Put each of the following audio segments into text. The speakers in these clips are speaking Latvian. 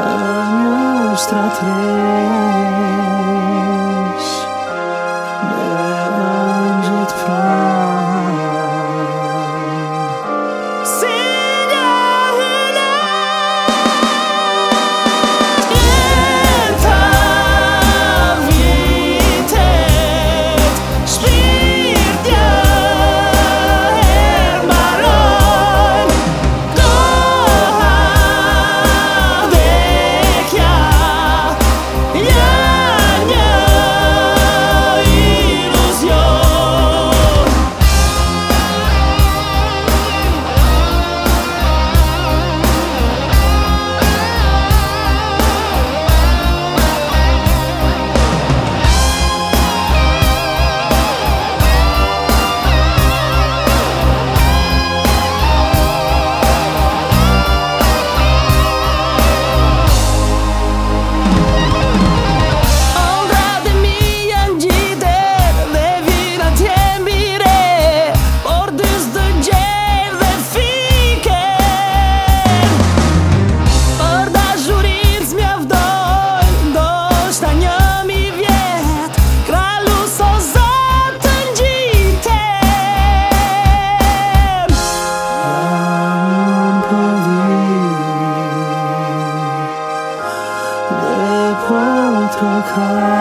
años tras tres.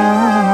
Oh.